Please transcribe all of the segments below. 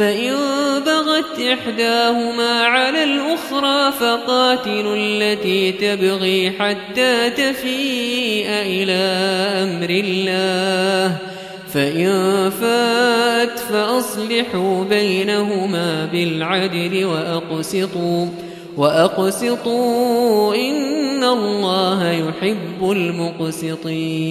فإن بغت إحداهما على الأخرى فقاتلوا التي تبغي حتى تفيء إلى أمر الله فإن فات فأصلحوا بينهما بالعدل وأقسطوا وأقسطوا إن الله يحب المقسطين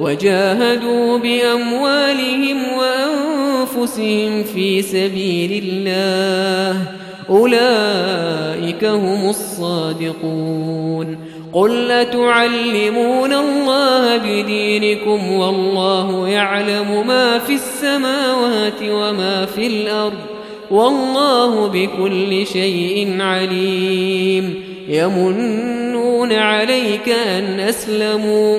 وجاهدوا بأموالهم وأنفسهم في سبيل الله. أولئك هم الصادقون. قل لتعلمون الله بدينكم والله يعلم ما في السماوات وما في الأرض. والله بكل شيء عليم. يمنون عليك أن أسلموا.